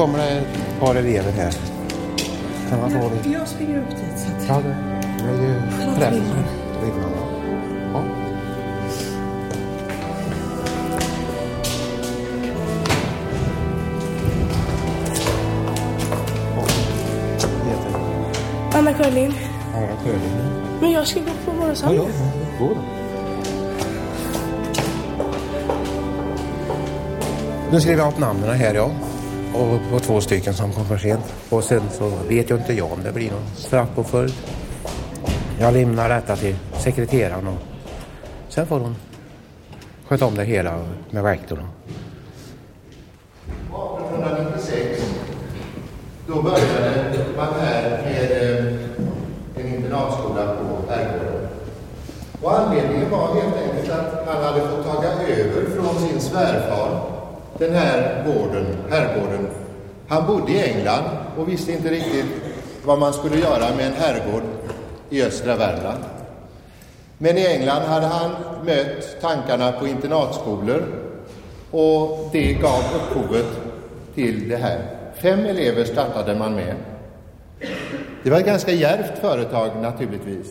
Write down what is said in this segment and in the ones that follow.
kommer det ett par elever här. Kan man få det? Jag springer upp dit. Så att... Ja, det det är ju. Rimman, ja. Ja. Det? Anna Sjölin. Anna Sjölin. Men jag ska gå på Ja, morgonsam. ja. Gå då. Nu skriver jag upp namnen här ja. Och på två stycken som kom för sent. Och sen så vet jag inte jag om det blir någon straffpåföljd. Jag lämnar detta till sekreteraren och sen får hon sköta om det hela med rektorn. 1896 då började man här med eh, en internatskola på Herrgården. Och anledningen var helt enkelt att han hade fått taga över från sin svärfar den här gården, herrgården. Han bodde i England och visste inte riktigt vad man skulle göra med en herrgård i östra Värmland. Men i England hade han mött tankarna på internatskolor och det gav upphovet till det här. Fem elever startade man med. Det var ett ganska djärvt företag naturligtvis.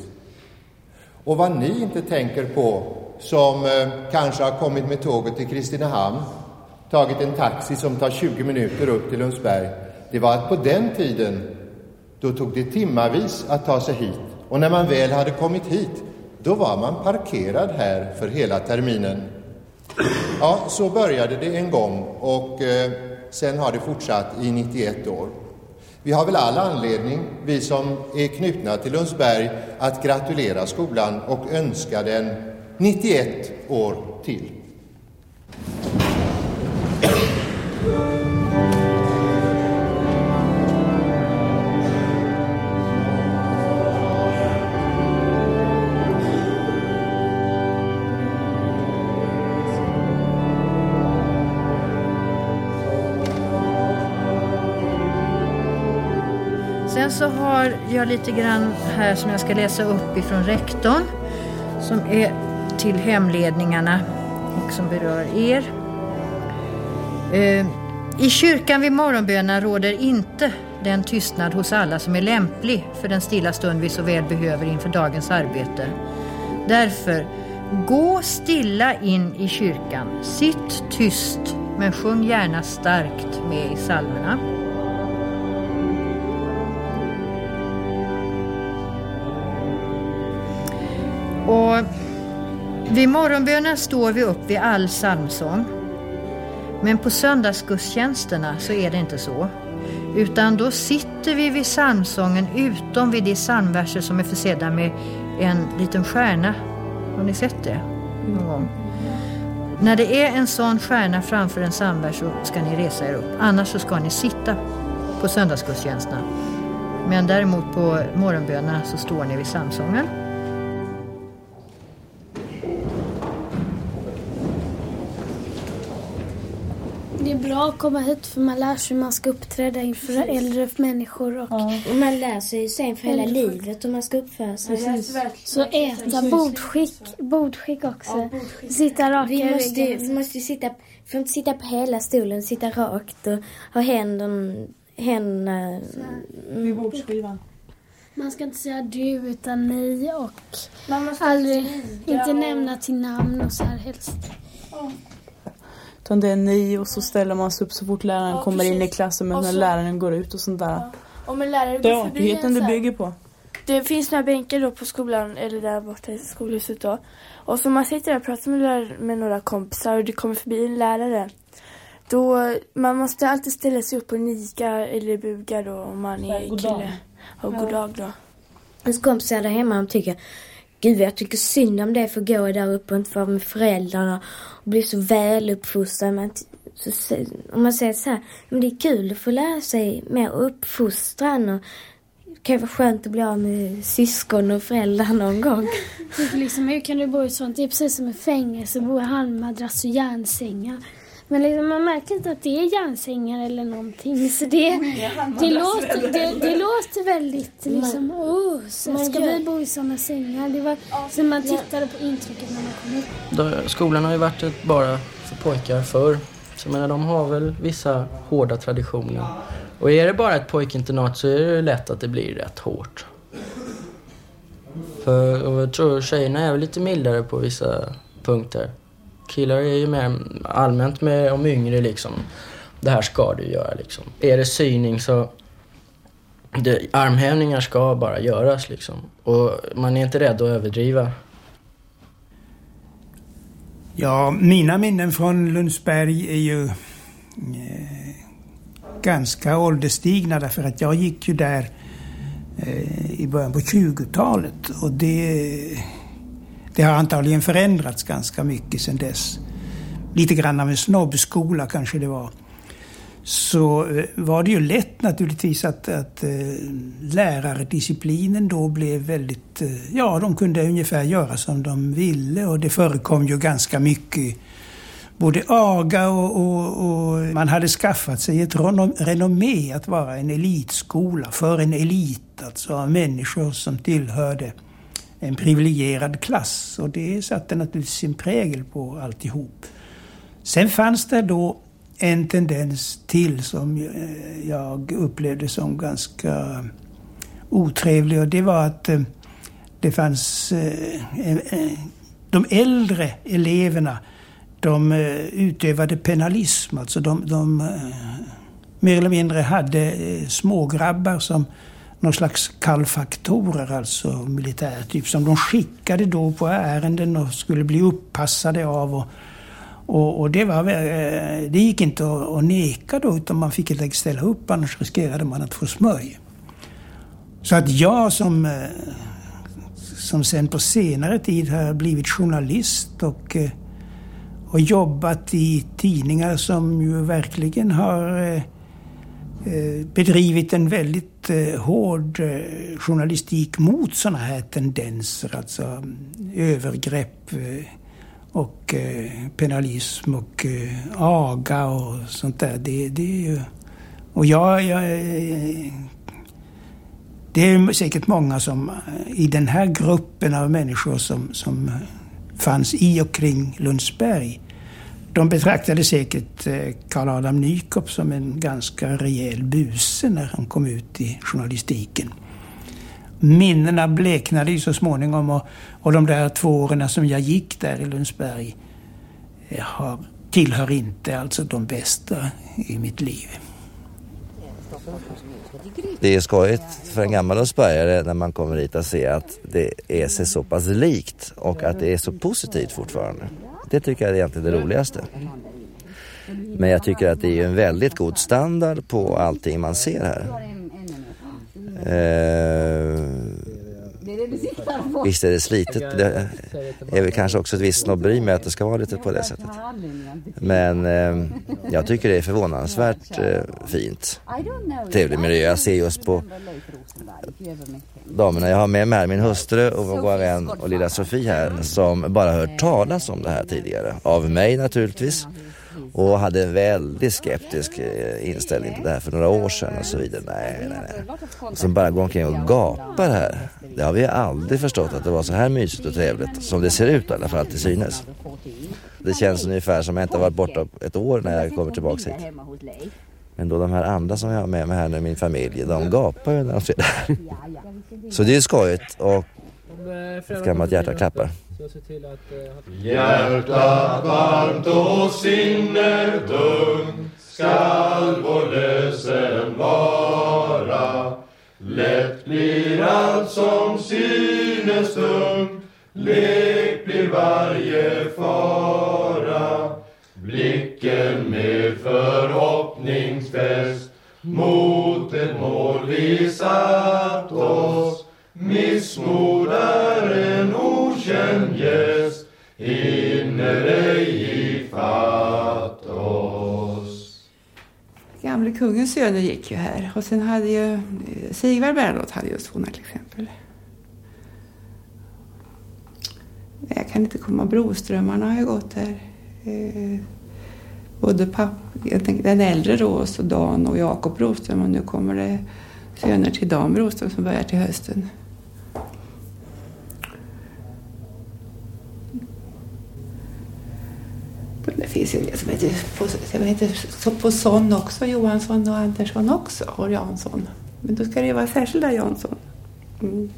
Och vad ni inte tänker på som eh, kanske har kommit med tåget till Kristinehamn, tagit en taxi som tar 20 minuter upp till Lundsberg, det var att på den tiden, då tog det timmavis att ta sig hit. Och när man väl hade kommit hit, då var man parkerad här för hela terminen. Ja, så började det en gång och eh, sen har det fortsatt i 91 år. Vi har väl all anledning, vi som är knutna till Lundsberg, att gratulera skolan och önska den 91 år till. Så har jag lite grann här som jag ska läsa upp ifrån rektorn som är till hemledningarna och som berör er. Eh, I kyrkan vid morgonbönen råder inte den tystnad hos alla som är lämplig för den stilla stund vi så väl behöver inför dagens arbete. Därför, gå stilla in i kyrkan, sitt tyst men sjung gärna starkt med i psalmerna. Och vid morgonbönen står vi upp vid all psalmsång. Men på söndagsgudstjänsterna så är det inte så. Utan då sitter vi vid psalmsången utom vid de psalmverser som är försedda med en liten stjärna. Har ni sett det någon gång? När det är en sån stjärna framför en psalmvers så ska ni resa er upp. Annars så ska ni sitta på söndagsgudstjänsterna. Men däremot på morgonbönerna så står ni vid psalmsången. Bra att komma hit för man lär sig hur man ska uppträda inför äldre människor. Och Och man lär sig ju sen för hela livet hur man ska uppföra sig. så äta bordskick, bordskick också. Sitta raka Vi måste, ryggen. vi måste ju sitta, får inte sitta på hela stolen, sitta rakt och ha händerna, händerna Vid bordsskivan. Man ska inte säga du utan ni och Man måste aldrig, inte nämna till namn och så här helst. Utan det är ni och så ställer man sig upp så fort läraren Ja, kommer in i precis. klassen men Och när så- läraren går ut och sånt där. Om en lärare Det är går förbi artigheten en här- bygger på. Det finns några bänkar då på skolan, eller där borta i skolhuset då. Och så man sitter där och pratar med, med några kompisar och det kommer förbi en lärare. Då, man måste alltid ställa sig upp och nika eller buga då om man är God kille. dag. Och god dag då. Ens kompisar där hemma de tycker Gud jag tycker synd om det för att gå där uppe och inte få vara med föräldrarna och bli så väluppfostrad. Men så, så, om man säger så här, men det är kul att få lära sig mer uppfostran och det kan ju vara skönt att bli av med syskon och föräldrar någon gång. Typ liksom, hur kan du bo i sånt? Det är precis som i fängelse, bo i halmmadrass och järnsängar. Men liksom, man märker inte att det är järnsängar eller någonting. Så det, det, låter, det, det låter väldigt liksom, oh, så man ska gör- vi bo i såna sängar? Det var som man tittade på intrycket när man kom hit. Skolan har ju varit ett bara för pojkar förr. Så jag menar, de har väl vissa hårda traditioner. Och är det bara ett pojkinternat så är det lätt att det blir rätt hårt. För och jag tror tjejerna är väl lite mildare på vissa punkter. Killar är ju mer allmänt med om yngre liksom. Det här ska du göra liksom. Är det syning så... Det, armhävningar ska bara göras liksom. Och man är inte rädd att överdriva. Ja, mina minnen från Lundsberg är ju eh, ganska ålderstigna därför att jag gick ju där eh, i början på 20-talet och det, det har antagligen förändrats ganska mycket sedan dess. Lite grann av en snobbskola kanske det var så eh, var det ju lätt naturligtvis att, att eh, lärardisciplinen då blev väldigt... Eh, ja, de kunde ungefär göra som de ville och det förekom ju ganska mycket både aga och, och, och man hade skaffat sig ett renommé att vara en elitskola för en elit, alltså av människor som tillhörde en privilegierad klass. Och det satte naturligtvis sin prägel på alltihop. Sen fanns det då en tendens till som eh, jag upplevde som ganska otrevlig och det var att eh, det fanns eh, de äldre eleverna de utövade penalism, alltså de, de mer eller mindre hade smågrabbar som någon slags kallfaktorer, alltså militärtyp, som de skickade då på ärenden och skulle bli uppassade av. Och, och, och, det, var, eh, det gick inte att, att neka då, utan man fick helt enkelt ställa upp, annars riskerade man att få smörj. Så att jag som, eh, som sen på senare tid har blivit journalist och, eh, och jobbat i tidningar som ju verkligen har Eh, bedrivit en väldigt eh, hård eh, journalistik mot sådana här tendenser, alltså mm, övergrepp och penalism och aga och sånt där. Det, det är ju... Och jag, jag... Det är säkert många som i den här gruppen av människor som, som fanns i och kring Lundsberg. De betraktade säkert eh, Karl Adam Nykop som en ganska rejäl buse när han kom ut i journalistiken minnena bleknade ju så småningom och, och de där två åren som jag gick där i Lundsberg eh, har, tillhör inte alltså de bästa i mitt liv. Det är skojigt för en gammal Lundsbergare när man kommer hit att se att det är sig så pass likt och att det är så positivt fortfarande. Det tycker jag är egentligen det roligaste. Men jag tycker att det är en väldigt god standard på allting man ser här. Eh, visst är det slitet. Det är väl kanske också ett visst snobberi med att det ska vara lite på det sättet. Men eh, jag tycker det är förvånansvärt eh, fint. Trevlig miljö. Jag ser just på damerna jag har med mig här, min hustru och vår vän och lilla Sofie här som bara hört talas om det här tidigare. Av mig naturligtvis och hade en väldigt skeptisk eh, inställning till det här för några år sedan och så vidare. Nej, nej, nej. Som bara går omkring och gapar här. Det har vi aldrig förstått att det var så här mysigt och trevligt som det ser ut i alla fall till synes. Det känns ungefär som att jag inte har varit borta ett år när jag kommer tillbaka hit. Men då de här andra som jag har med mig här nu, min familj, de gapar ju när de ser det här. Så det är skojigt och ett gammalt hjärta klappar. Hjärtat varmt och sinnet ung skall vår lösen vara. Lätt blir allt som synes tungt, lek blir varje fara. Blicken med förhoppningsfäst mot ett mål vi satt oss Missmod Gamle kungens söner gick ju här och sen hade ju eh, Sigvard Bernadotte hade ju Solna till exempel. Jag kan inte komma Broströmmarna har ju gått här. Eh, både pappa, jag tänkte, den äldre då, och så Dan och Jakob Broström och nu kommer det söner till Dan Broström som börjar till hösten. Det finns ju en del som heter, på, som heter, så på sån också, Johansson och Andersson också, och Jansson. Men då ska det ju vara särskilda Jansson. Mm.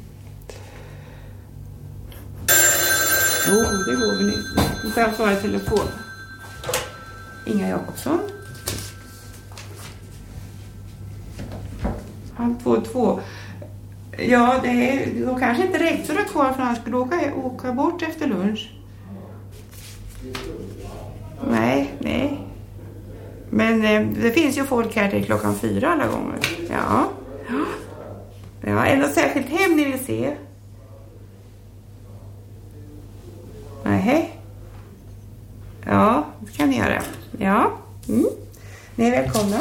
Jo, det går väl inte. Nu får alltså jag svara i telefon. Inga Jakobsson. Han två två. Ja, det är, då kanske inte rektor är kvar för han skulle åka, åka bort efter lunch. Nej, nej. Men eh, det finns ju folk här till klockan fyra alla gånger. Ja. Ja, är det något särskilt hem ni vill se? Nej. Ja, det kan ni göra. Ja. Mm. Ni är välkomna.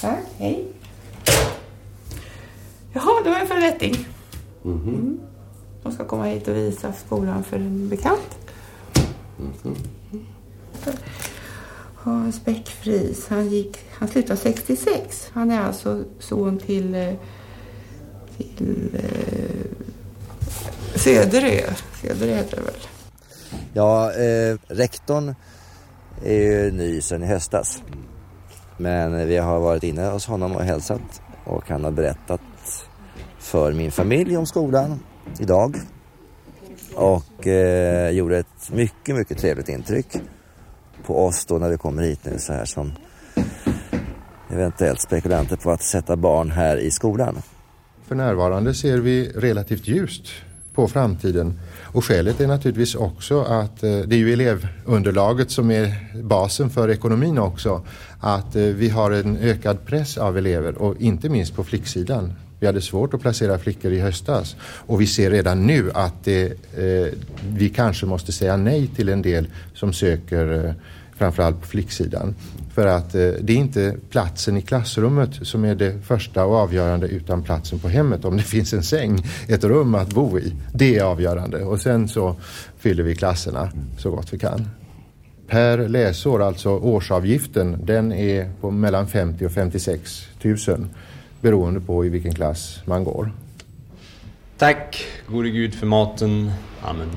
Tack, hej. Jaha, det var en förrättning. Mm. De ska komma hit och visa skolan för en bekant. Hans Bäckfries, han, gick, han slutade 66. Han är alltså son till, eh, till eh, Söderö. Söderö heter det väl? Ja, eh, rektorn är ju ny sedan i höstas. Men vi har varit inne hos honom och hälsat och han har berättat för min familj om skolan idag. Och eh, gjorde ett mycket, mycket trevligt intryck på oss då när vi kommer hit nu så här som eventuellt spekulanter på att sätta barn här i skolan. För närvarande ser vi relativt ljust på framtiden. Och skälet är naturligtvis också att eh, det är ju elevunderlaget som är basen för ekonomin också. Att eh, vi har en ökad press av elever och inte minst på flicksidan. Vi hade svårt att placera flickor i höstas och vi ser redan nu att det, eh, vi kanske måste säga nej till en del som söker eh, framförallt på flicksidan. För att eh, det är inte platsen i klassrummet som är det första och avgörande utan platsen på hemmet. Om det finns en säng, ett rum att bo i. Det är avgörande och sen så fyller vi klasserna så gott vi kan. Per läsår, alltså årsavgiften, den är på mellan 50 och 56 000 beroende på i vilken klass man går. Tack, gode Gud, för maten. Amen.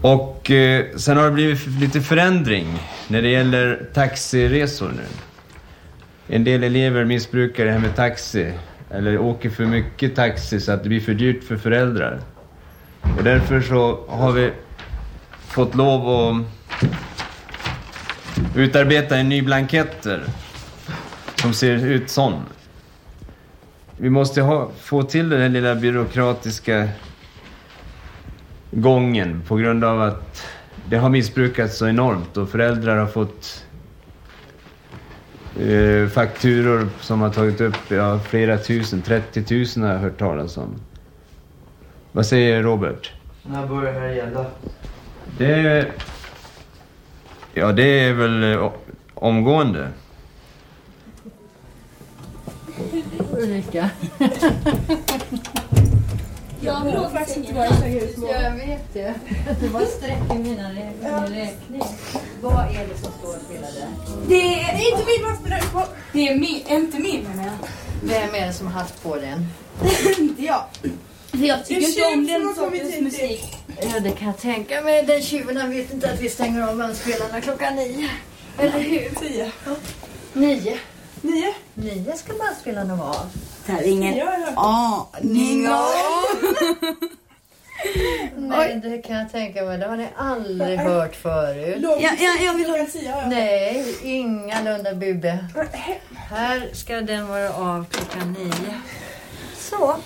Och eh, sen har det blivit lite förändring när det gäller taxiresor nu. En del elever missbrukar det här med taxi eller åker för mycket taxi så att det blir för dyrt för föräldrar. Och därför så har vi fått lov att utarbeta en ny blanketter som ser ut sån. Vi måste ha, få till den här lilla byråkratiska gången på grund av att det har missbrukats så enormt och föräldrar har fått eh, fakturor som har tagit upp ja, flera tusen, 30 000 har jag hört talas om. Vad säger Robert? När börjar det här gälla? Det... Ja, det är väl eh, omgående. Ulrika. Jag vill faktiskt inte vara så ljus. Jag vet det. Det var streck i mina rä- min räkning. Vad är det som står och spelar där? Det är inte min master Det är min, inte min menar jag. Vem är det som har haft på den? inte jag. Jag tycker inte om den sortens musik. Ja, det kan jag tänka mig. Den tjuven han vet inte att vi stänger av bandspelarna klockan nio. Eller hur? Tio. Nio. Nio? Nio ska bandspelarna vara av. Det här är ingen aning om. Nej, det kan jag tänka mig. Det har ni aldrig hört förut. Ja, ja, jag vill ha tio. Nej, ingalunda Bube. Här ska den vara av klockan nio. Så.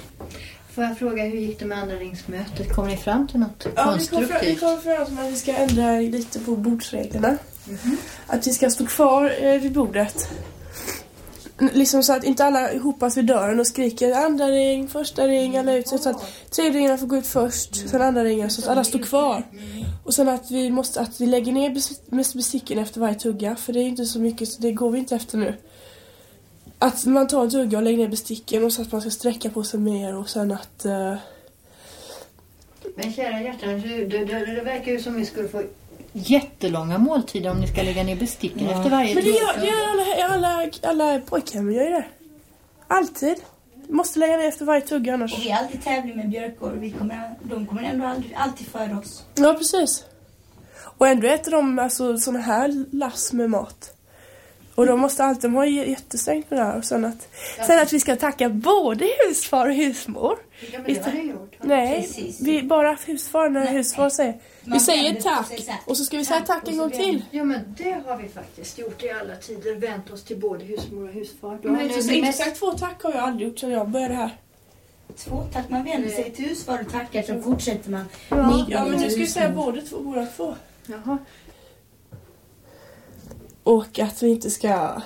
Får jag fråga, hur gick det med andra ringsmötet? Kom ni fram till något Ja, vi kom, fram, vi konstruktivt? kom fram till att vi ska ändra lite på bordsreglerna. Att vi ska stå kvar eh, vid bordet. Liksom så att inte alla hopas vid dörren och skriker andra ring, första ring, alla ut. Så att tredje ringen får gå ut först, sen andra ringen, så att alla står kvar. Och sen att vi måste, att vi lägger ner besticken efter varje tugga, för det är inte så mycket, så det går vi inte efter nu. Att man tar en tugga och lägger ner besticken och så att man ska sträcka på sig mer och sen att... eh, Men kära hjärtan, det, det, det, det verkar ju som vi skulle få jättelånga måltider om ni ska lägga ner besticken efter varje Men det tugga. gör, det gör alla, alla, alla pojkhem gör ju det. Alltid. Måste lägga ner efter varje tugga annars. Och vi har alltid tävling med björkor. Vi kommer, de kommer ändå aldrig, alltid före oss. Ja, precis. Och ändå äter de alltså såna här lass med mat. Och de måste alltid, de har ju jättesträngt det här. Och sen att, sen att vi ska tacka både husfar och husmor. Ja, men det har gjort. Nej, Precis. vi, bara husfar när husfar säger. Vi Man säger vänder på tack och så ska vi säga tack en gång till. Ja men det har vi faktiskt gjort i alla tider. Vänt oss till både husmor och husfar. Då Men har inte, mest- sagt två tack har jag aldrig gjort sedan jag började här. Två tack. Man vänder sig till husfar och tackar så fortsätter man. Ja, ja men nu ska vi säga både två, båda två. Jaha. Och att vi inte ska...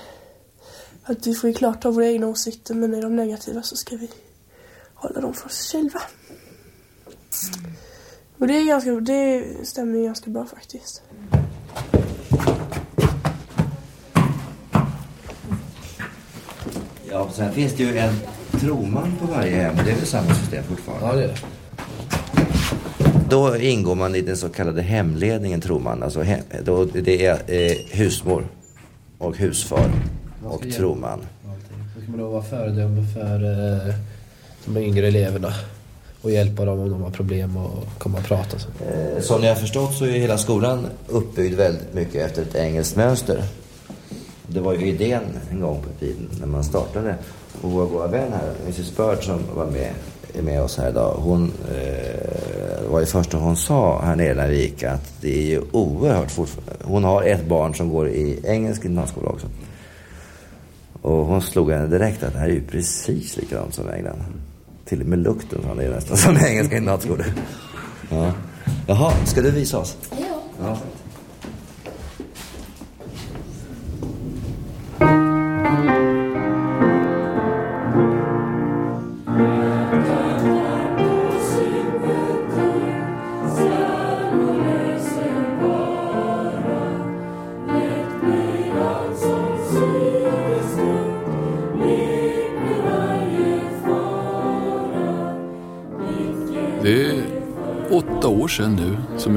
Att vi får ju klart ha våra egna åsikter men är de negativa så ska vi hålla dem för oss själva. Och det, är ganska, det stämmer ju ganska bra faktiskt. Ja, sen finns det ju en troman på varje hem. Det är väl samma system fortfarande? Ja, det är det. Då ingår man i den så kallade hemledningen, tror man. Alltså, hem, då, det är eh, husmor och husfar och hjälpa. troman. Då ska man då vara föredöme för eh, de yngre eleverna och hjälpa dem om de har problem och komma och prata. Så. Eh, Som ni har förstått så är hela skolan uppbyggd väldigt mycket efter ett engelskt mönster. Det var ju idén en gång på tiden när man startade. Och vår goda vän här, Mrs Bird som var med, är med oss här idag. Hon eh, det var ju första hon sa här nere när vi gick att det är ju oerhört fortfarande. Hon har ett barn som går i engelsk internatskola också. Och hon slog henne direkt att det här är ju precis likadant som England. Till och med lukten sa det är nästan som engelska internatskolor. Ja. Jaha, ska du visa oss? Ja. Ja.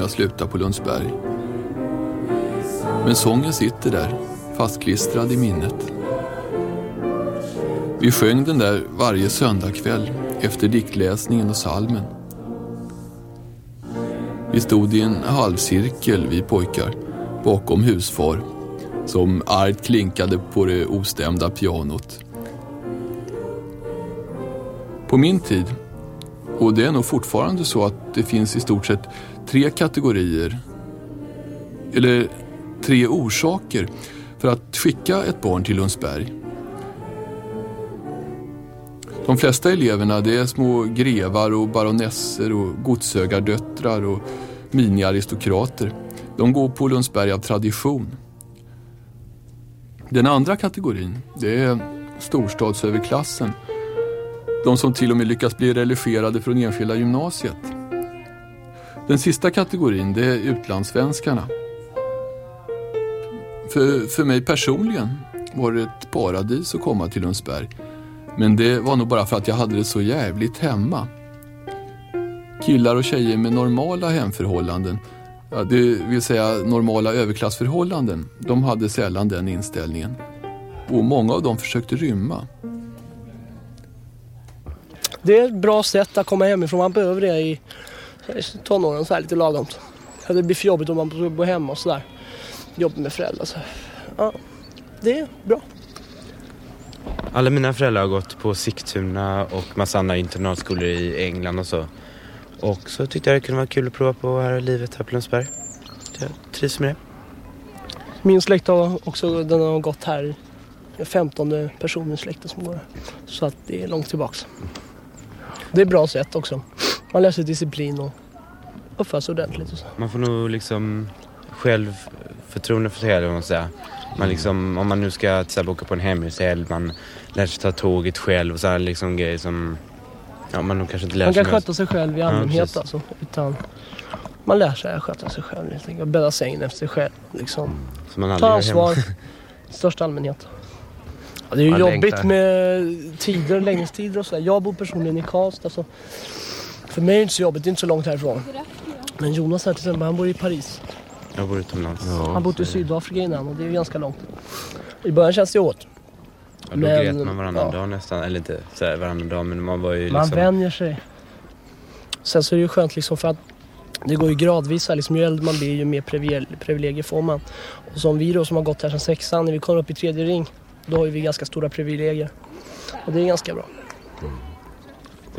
Att sluta på Lundsberg. Men sången sitter där, fastklistrad i minnet. Vi sjöng den där varje söndagkväll efter diktläsningen och salmen. Vi stod i en halvcirkel, vi pojkar, bakom husfar som argt klinkade på det ostämda pianot. På min tid och det är nog fortfarande så att det finns i stort sett tre kategorier, eller tre orsaker för att skicka ett barn till Lundsberg. De flesta eleverna det är små grevar och baronesser och godshögardöttrar och miniaristokrater. De går på Lundsberg av tradition. Den andra kategorin det är storstadsöverklassen de som till och med lyckas bli relegerade från enskilda gymnasiet. Den sista kategorin det är utlandssvenskarna. För, för mig personligen var det ett paradis att komma till Lundsberg. Men det var nog bara för att jag hade det så jävligt hemma. Killar och tjejer med normala hemförhållanden, ja, det vill säga normala överklassförhållanden, de hade sällan den inställningen. Och många av dem försökte rymma. Det är ett bra sätt att komma hemifrån. Man behöver det i tonåren så här lite lagomt. För Det blir för jobbigt om man får bo hemma och sådär. Jobba med föräldrar så. Ja, det är bra. Alla mina föräldrar har gått på Sigtuna och massa andra internatskolor i England och så. Och så tyckte jag det kunde vara kul att prova på här livet här på Lundsberg. Jag trivs med det. Min släkt har också den har gått här. Det är 15 personer i släkten som går här. Så att det är långt tillbaks. Det är ett bra sätt också. Man lär sig disciplin och uppför sig ordentligt. Och så. Man får nog liksom självförtroende för sig själv, om man säga. Man liksom, om man nu ska till åka på en hemresa själv, man lär sig ta tåget själv och så här liksom grejer som ja, man nog kanske inte lär Man sig. kan med- sköta sig själv i Ja, allmänhet precis. alltså. Utan man lär sig att sköta sig själv helt enkelt. Bädda sängen efter sig själv. Liksom. Som man aldrig Ta ansvar i största allmänhet. Ja, det är ju Man jobbigt längtar. med tider, längdstider och sådär. Jag bor personligen i Karlstad så för mig är det inte så jobbigt, det är inte så långt härifrån. Men Jonas här till exempel, han bor i Paris. Jag bor utomlands. han bodde i Sydafrika innan och det är ju ganska långt. I början känns det åt. Ja, då Men, grät man varannan ja. dag nästan. Eller inte så här varannan dag men man var ju Man liksom... vänjer sig. Sen så är det ju skönt liksom för att det går ju gradvis här. Liksom, ju äldre man blir ju mer privilegier, får man. Och som vi då som har gått här sedan sexan, när vi kommer upp i tredje ring, då har ju vi ganska stora privilegier. Och det är ganska bra. Det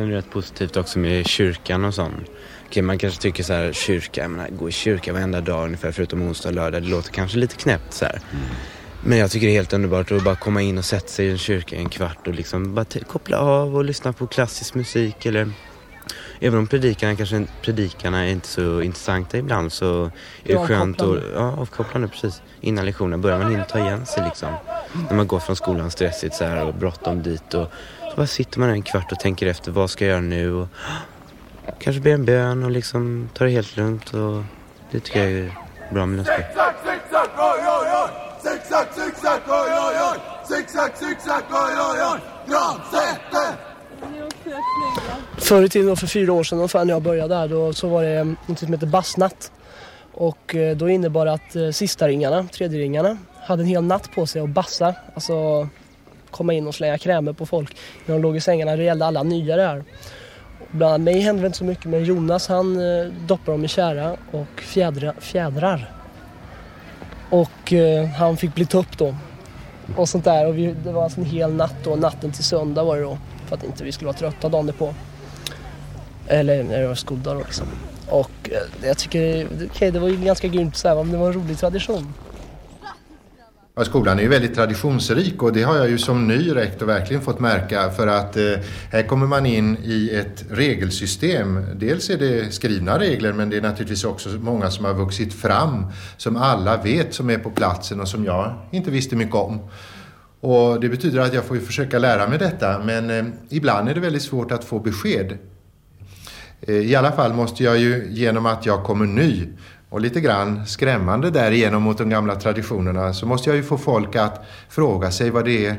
är rätt positivt också med kyrkan och sånt. Okej, man kanske tycker så här, kyrka, jag menar, gå i kyrka varenda dag ungefär förutom onsdag och lördag. Det låter kanske lite knäppt så här. Men jag tycker det är helt underbart att bara komma in och sätta sig i en kyrka en kvart och liksom bara koppla av och lyssna på klassisk musik eller Även om predikarna kanske predikarna är inte så intressanta ibland så är det Ja, skönt att, ja avkopplande precis. Innan lektionen börjar man hinna ta igen sig liksom. När man går från skolan stressigt så här och bråttom dit och bara sitter man en kvart och tänker efter vad ska jag göra nu och kanske ber en bön och liksom tar det helt lugnt och det tycker jag är bra med! Gransäter! Förr i tiden, för fyra år sedan ungefär när jag började där, då, så var det något som heter bassnatt. Och eh, då innebar det att eh, sista ringarna, tredje ringarna, hade en hel natt på sig att bassa. Alltså komma in och slänga krämer på folk när de låg i sängarna. Det gällde alla nya där. Bland mig hände det inte så mycket men Jonas han eh, doppade dem i kära och fjädra, fjädrar. Och eh, han fick bli tupp då. Och sånt där. Och vi, det var alltså en hel natt då. Natten till söndag var det då. För att inte vi skulle vara trötta dagen på. Eller när det var skoldag då liksom. Och eh, jag tycker, okej det var ju ganska grymt så här, men det var en rolig tradition. Ja, skolan är ju väldigt traditionsrik och det har jag ju som ny rektor verkligen fått märka för att eh, här kommer man in i ett regelsystem. Dels är det skrivna regler men det är naturligtvis också många som har vuxit fram som alla vet som är på platsen och som jag inte visste mycket om. Och det betyder att jag får ju försöka lära mig detta men eh, ibland är det väldigt svårt att få besked. Eh, I alla fall måste jag ju genom att jag kommer ny och lite grann skrämmande därigenom mot de gamla traditionerna så måste jag ju få folk att fråga sig vad det är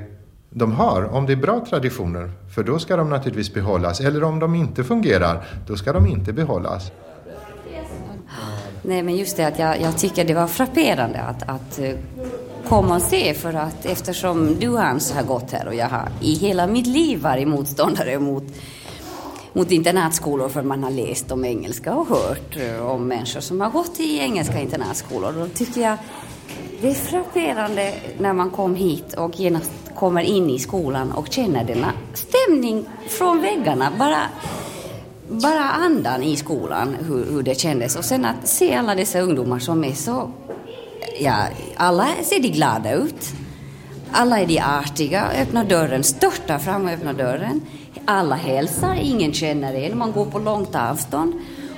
de har, om det är bra traditioner. För då ska de naturligtvis behållas. Eller om de inte fungerar, då ska de inte behållas. Nej, men just det att jag, jag tycker det var frapperande att, att eh, komma och se för att eftersom du Hans har gått här och jag har i hela mitt liv varit motståndare mot, mot internatskolor för man har läst om engelska och hört eh, om människor som har gått i engelska internatskolor. Då tycker jag det är frapperande när man kom hit och genast kommer in i skolan och känner denna stämning från väggarna. Bara bara andan i skolan, hur, hur det kändes. Och sen att se alla dessa ungdomar som är så... Ja, alla ser de glada ut. Alla är de artiga, öppnar dörren, störtar fram och öppnar dörren. Alla hälsar, ingen känner en, man går på långt avstånd.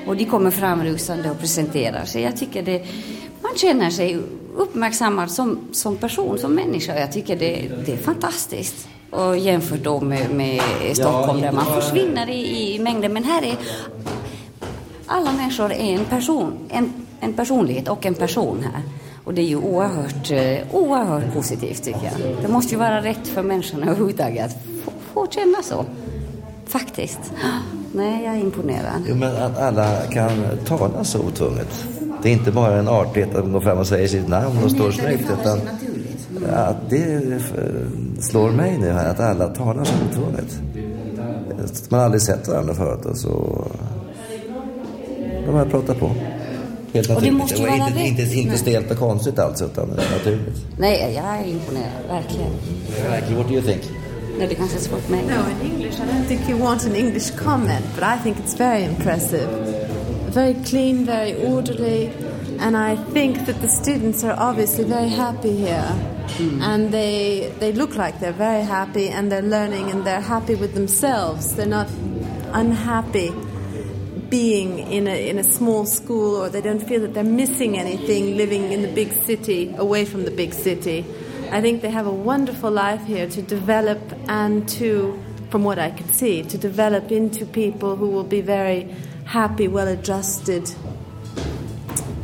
Och de kommer fram rusande och presenterar sig. Jag tycker det... Man känner sig uppmärksammad som, som person, som människa. Jag tycker det, det är fantastiskt. Och jämfört då med, med Stockholm där man försvinner i, i mängden. Men här är alla människor är en person, en, en personlighet och en person här. Och det är ju oerhört, eh, oerhört positivt tycker jag. Det måste ju vara rätt för människorna överhuvudtaget att få, få känna så. Faktiskt. Nej, jag är imponerad. Jo, men att alla kan tala så otvunget. Det är inte bara en artighet att gå fram och säga sitt namn och står snyggt. Utan att det eh, slår mig nu här att alla talar så otvunget. Man har aldrig sett varandra förut och så... De här pratar på. Helt Och det naturligt. måste ju var vara inte, inte, inte stelt och konstigt alls utan naturligt. Nej, jag är imponerad, verkligen. Exactly. What do you think? Det kanske är svårt med No, in English, I don't think you want an English comment, but I think it's very impressive. Very clean, very orderly, and I think that the students are obviously very happy here. And they they look like they're very happy and they're learning and they're happy with themselves. They're not unhappy being in a in a small school or they don't feel that they're missing anything living in the big city away from the big city. I think they have a wonderful life here to develop and to from what I can see to develop into people who will be very happy well adjusted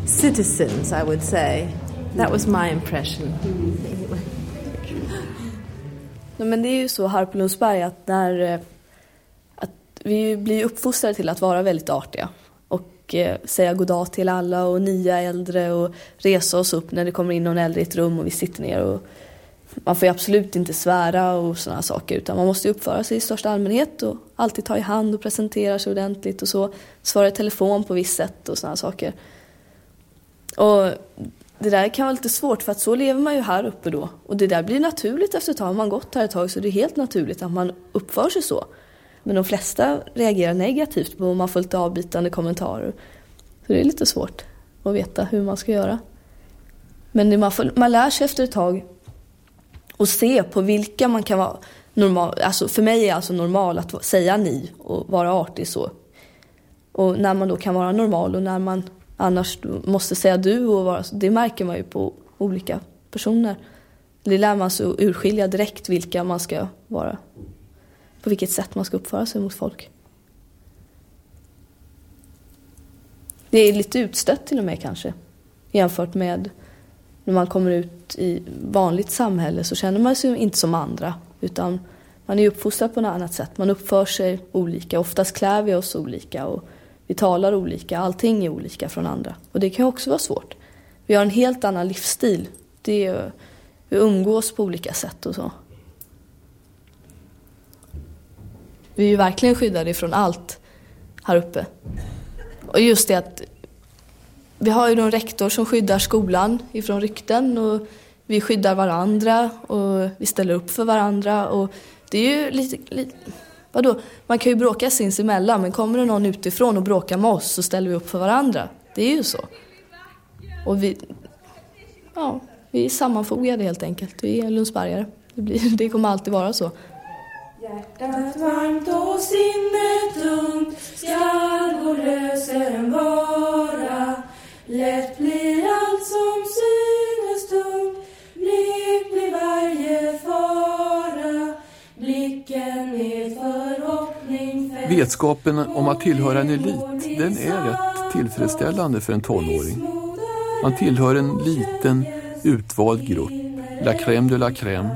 citizens I would say. That was my impression. Men det är ju så här på Lundsberg att när eh, att vi blir uppfostrade till att vara väldigt artiga och eh, säga goddag till alla och nya äldre och resa oss upp när det kommer in någon äldre i ett rum och vi sitter ner och man får ju absolut inte svära och sådana saker utan man måste ju uppföra sig i största allmänhet och alltid ta i hand och presentera sig ordentligt och så. Svara i telefon på visst sätt och sådana saker. Och det där kan vara lite svårt för att så lever man ju här uppe då. Och det där blir naturligt efter ett tag. Har man gått här ett tag så är det helt naturligt att man uppför sig så. Men de flesta reagerar negativt på om man får lite avbitande kommentarer. Så det är lite svårt att veta hur man ska göra. Men man, får, man lär sig efter ett tag att se på vilka man kan vara normal. Alltså för mig är det alltså normal att säga ni och vara artig så. Och när man då kan vara normal och när man annars måste säga du och vara Det märker man ju på olika personer. Det lär man sig att urskilja direkt vilka man ska vara. På vilket sätt man ska uppföra sig mot folk. Det är lite utstött till och med kanske. Jämfört med när man kommer ut i vanligt samhälle så känner man sig inte som andra. Utan man är uppfostrad på något annat sätt. Man uppför sig olika. Oftast klär vi oss olika och vi talar olika. Allting är olika från andra. Och det kan också vara svårt. Vi har en helt annan livsstil. Det är, vi umgås på olika sätt och så. Vi är ju verkligen skyddade från allt här uppe. Och just det att vi har ju någon rektor som skyddar skolan ifrån rykten och vi skyddar varandra och vi ställer upp för varandra och det är ju lite, lite vadå, man kan ju bråka sinsemellan men kommer det någon utifrån och bråkar med oss så ställer vi upp för varandra. Det är ju så. Och vi, ja, vi är sammanfogade helt enkelt. Vi är Lundsbergare. Det, blir, det kommer alltid vara så. Hjärtat varmt och sinnet tungt skall vår lösen vara. Lätt blir allt som synes tungt. Blek blir varje fara. Blicken med förhoppning fäst Vetskapen om att tillhöra en elit, den är rätt tillfredsställande för en tonåring. Man tillhör en liten utvald grupp, la crème de la crème,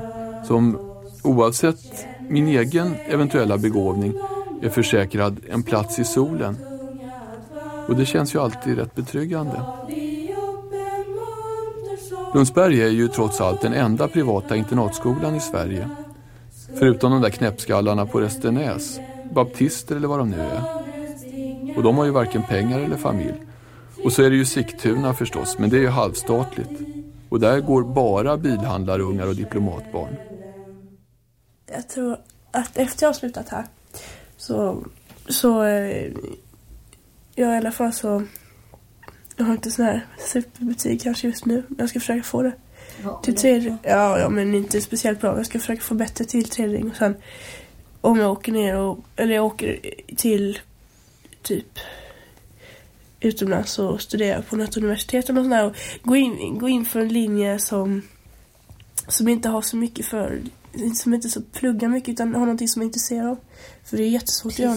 som oavsett min egen eventuella begåvning är försäkrad en plats i solen. Och det känns ju alltid rätt betryggande. Lundsberg är ju trots allt den enda privata internatskolan i Sverige. Förutom de där knäppskallarna på Restenäs, baptister eller vad de nu är. Och de har ju varken pengar eller familj. Och så är det ju Sigtuna förstås, men det är ju halvstatligt. Och där går bara bilhandlarungar och diplomatbarn. Jag tror att efter jag har slutat här så, så eh, ja, i alla fall så jag har inte sån här superbetyg kanske just nu, men jag ska försöka få det. Ja, till tredje. Ja, ja, men inte speciellt bra. Jag ska försöka få bättre till tredje och sen om jag åker ner och, eller jag åker till typ utomlands och studerar på något universitet eller sånt där och gå in, gå in för en linje som som inte har så mycket för som inte så pluggar mycket utan har någonting som är intresserad av. För det är jättesvårt att göra.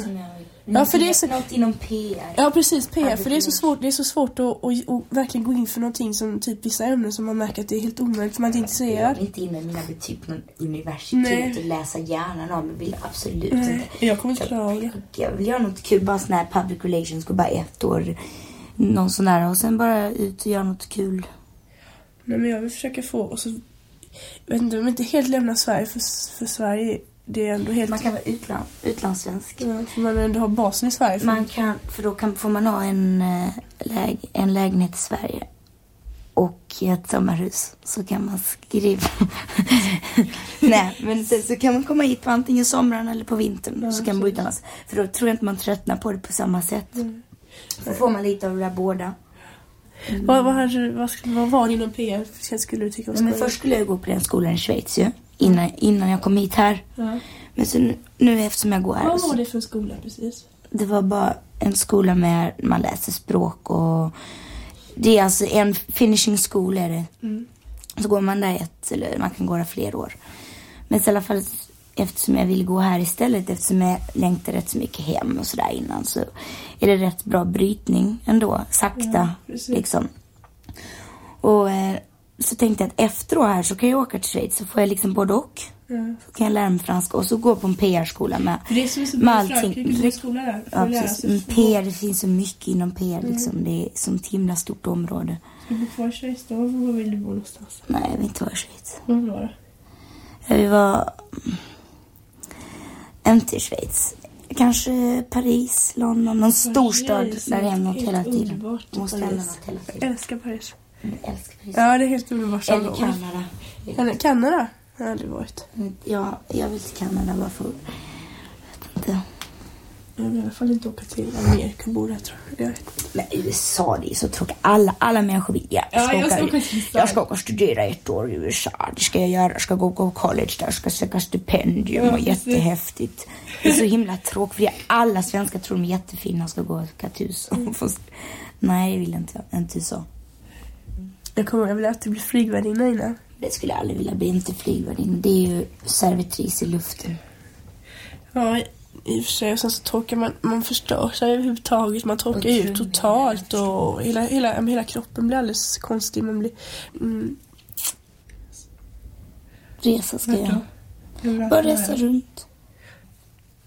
Ja, för det är så... Något inom PR. Ja, precis. PR. För det är så svårt, det är så svårt att, att, att verkligen gå in för någonting som typ vissa ämnen som man märker att det är helt omöjligt, som man inte är intresserad. Jag vill inte in med mina betyg på någon universitet Nej. och läsa hjärnan av men vill absolut Nej, inte. jag kommer inte klara av det. Jag vill göra något kul, bara sån här public relations, gå bara ett år. Någon sån där och sen bara ut och göra något kul. Nej, men jag vill försöka få, och så, jag vet inte, om inte helt lämna Sverige, för, för Sverige det är ändå helt... Man kan vara utland, utlandssvensk. Ja, för man ändå har basen i Sverige. För... Man kan, för då kan, får man ha en, eh, läg, en lägenhet i Sverige och ett sommarhus så kan man skriva. Nej, men sen så kan man komma hit på antingen somrarna eller på vintern Ja, så kan man bo utomlands. För då tror jag inte man tröttnar på det på samma sätt. Mm. Då får man lite av det där båda. Mm. Vad, vad, vad, vad var inom PR? Skulle du tycka var men först skulle jag gå på den skolan i Schweiz ju. Innan, innan jag kom hit här. Ja. Men så nu, nu eftersom jag går här. Vad var det för skola precis? Det var bara en skola med, man läser språk och det är alltså en finishing school är det. Mm. Så går man där ett, eller man kan gå där fler år. Men så i alla fall eftersom jag vill gå här istället, eftersom jag längtar rätt så mycket hem och sådär innan så är det rätt bra brytning ändå, sakta Ja, liksom. Och eh, så tänkte jag att efter då här så kan jag åka till Schweiz så får jag liksom både och. Ja. Så kan jag lära mig franska och så gå på en PR-skola med, det är så med allting. Det skola där. Ja, precis. Men. PR, det finns så mycket inom PR Mm. liksom. Det är sånt himla stort område. Ska du bo kvar i Schweiz då? Var vill du bo någonstans? Nej, jag vill inte vara i Schweiz. Var var det? Vi var inte i Schweiz. Kanske Paris, London, någon storstad där det händer något hela tiden. Måste hända något hela tiden. Jag älskar Paris. älskar Paris. Ja, det är helt underbart. Eller. Kanada. Eller Kanada? Jag har aldrig varit. Ja, jag vill till Kanada bara för... Jag vill i alla fall inte åka till Amerika och bo där tror jag. jag. Men USA, det är så tråkigt. Alla, alla människor vill... Ja, Ja, jag ska åka, åka till USA. jag ska åka och studera ett år i USA. Det ska jag göra. Jag ska gå på college där. Jag ska söka stipendium Ja, och jättehäftigt. Det är så himla tråkigt. Alla svenskar tror de är jättefina och ska gå åka till USA. Fast, nej, jag vill inte. Inte USA. Jag kommer jag vill alltid bli flygvärdinna innan. Det skulle jag aldrig vilja bli. Inte flygvärdinna. Det är ju servitris i luften. Ja, i och för sig. Och sen så torkar man, man förstör sig överhuvudtaget. Man torkar ut totalt och hela, hela, hela kroppen blir alldeles konstig. Man blir... Mm, Resa ska jag. Bara resa runt.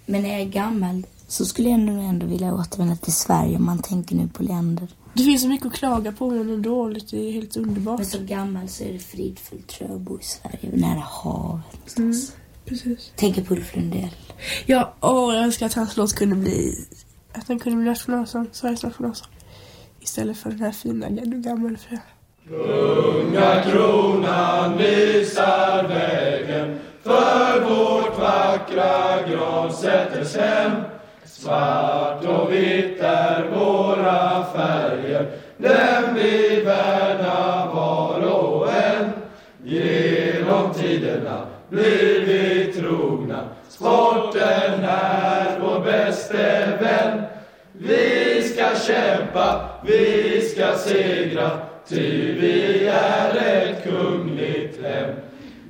Men när jag är gammal så skulle jag nog ändå vilja återvända till Sverige om man tänker nu på länder. det finns så mycket att klaga på men ändå. Det är helt underbart. Men som gammal så är det fridfullt tror jag att bo i Sverige, nära havet någonstans. Precis. Tänker på Ulf Lundell. Ja, åh, jag önskar att hans låt kunde bli... Att den kunde bli nationalsång, Sveriges nationalsång. Istället för den här fina Du gammal för Unga kronan visar vägen för vårt vackra Gransätershem. Svart och vitt är våra färger, den vi värna var och en. Genom tiderna blir vi trogna, sporten är vår bäste vän. Vi ska kämpa, vi ska segra, ty vi är ett kungligt hem.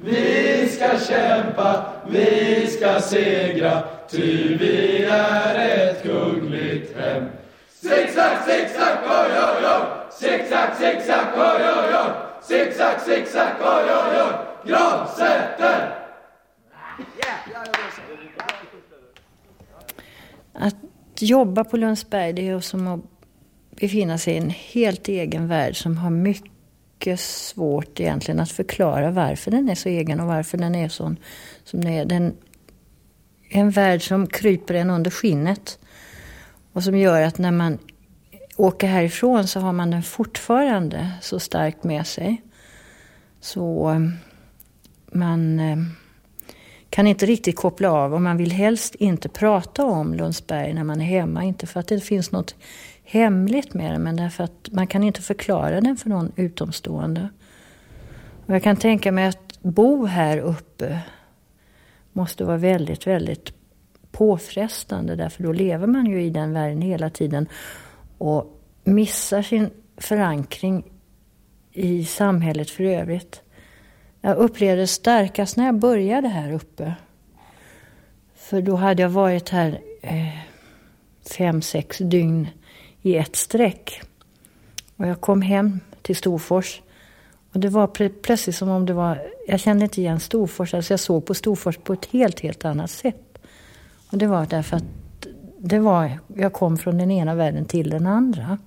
Vi ska kämpa, vi ska segra, ty vi är ett kungligt hem. Zigzag, zigzag, oj, oj, oj! Zigzag, zigzag, oj, oj, oj! Zigzag, zigzag, oj, oj, oj! Gransäter! Att jobba på Lundsberg det är som att befinna sig i en helt egen värld som har mycket svårt egentligen att förklara varför den är så egen och varför den är sån som den är. Den är en värld som kryper en under skinnet och som gör att när man åker härifrån så har man den fortfarande så starkt med sig. Så eh, man eh, kan inte riktigt koppla av och man vill helst inte prata om Lundsberg när man är hemma. Inte för att det finns något hemligt med det men därför att man kan inte förklara den för någon utomstående. Och jag kan tänka mig att bo här uppe måste vara väldigt, väldigt påfrestande därför då lever man ju i den världen hela tiden och missar sin förankring i samhället för övrigt. Jag upplevde det starkast när jag började här uppe. För då hade jag varit här eh, fem, sex dygn i ett streck. Och jag kom hem till Storfors. Och det var plö- plötsligt som om det var... Jag kände inte igen Storfors. Alltså jag såg på Storfors på ett helt, helt annat sätt. Och det var därför att det var, jag kom från den ena världen till den andra.